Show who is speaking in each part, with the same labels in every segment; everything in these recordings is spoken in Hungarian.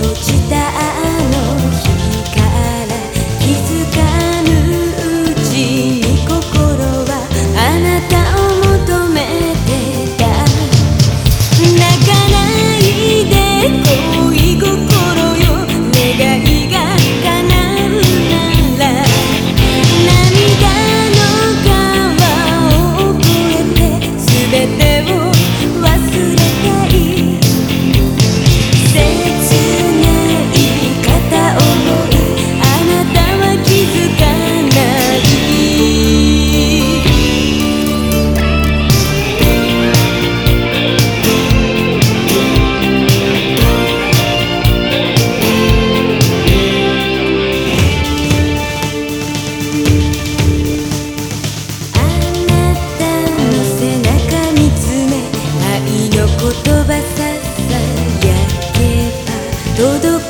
Speaker 1: 落ちた言葉ささやけば届く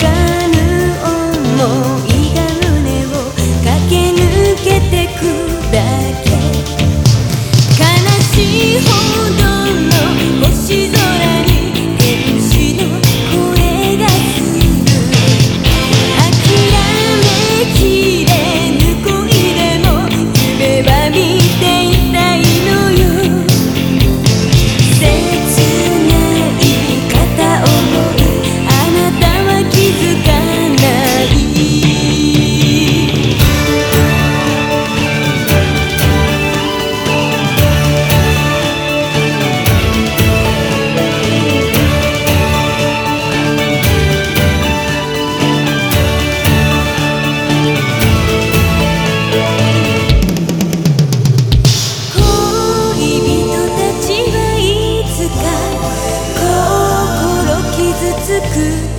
Speaker 1: く